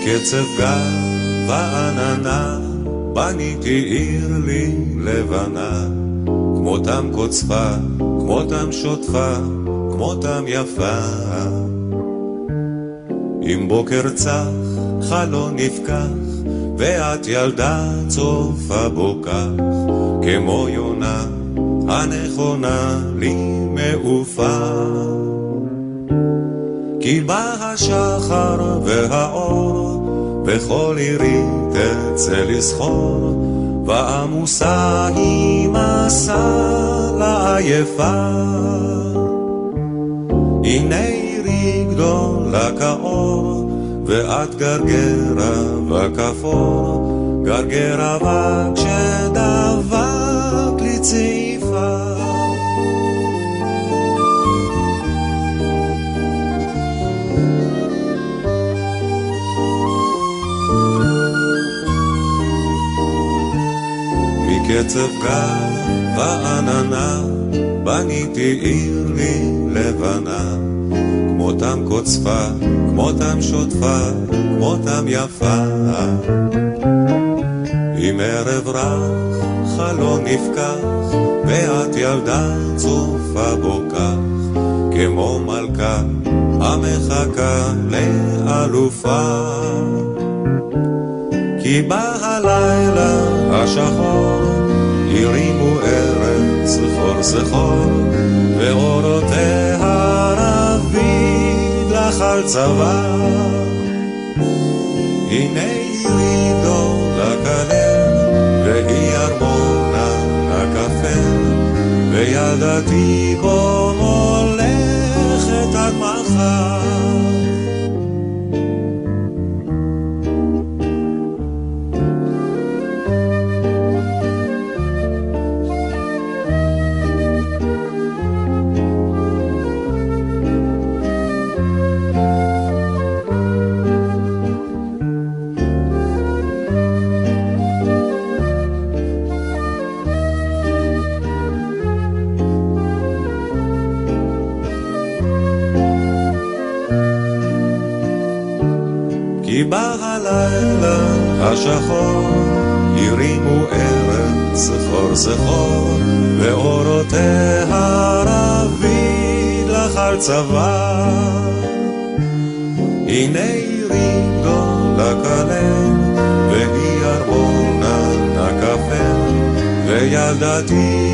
מקצב גל ועננה בניתי עיר לי לבנה. כמותם קוצפה, כמותם שוטפה, כמותם יפה. אם בוקר צח, חלון נפקח, ואת ילדה צופה בו כך, כמו יונה הנכונה לי מעופה. כי בא השחר והאור, וכל עירי תצא לסחור, ועמוסה היא מסע לעייפה. הנה עירי גדולה כאור, ואת גרגרה וכפור, גרגרה וכשדבק לי צעיפה. מקצב גל ועננה, בניתי עיר לי לבנה. כמותם קוצפה, כמותם שוטפה, כמותם יפה. עם ערב רך, חלון נפקח, ואת ילדה צופה בו כך, כמו מלכה המחכה לאלופה. כי בא הלילה השחור, הרימו ארץ זכור זכור, ואורותיה רביד לך על צבא. הנה עירי גדולה כלב, והיא ארמונה הכפר, וילדתי בו מולכת עד מחר. כי בא הלילה השחור, הרימו ארץ זכור זכור, ואורותיה רביד לך צבא. הנה עירי גדולה כלב, והיא ארמונה הכפר, וילדתי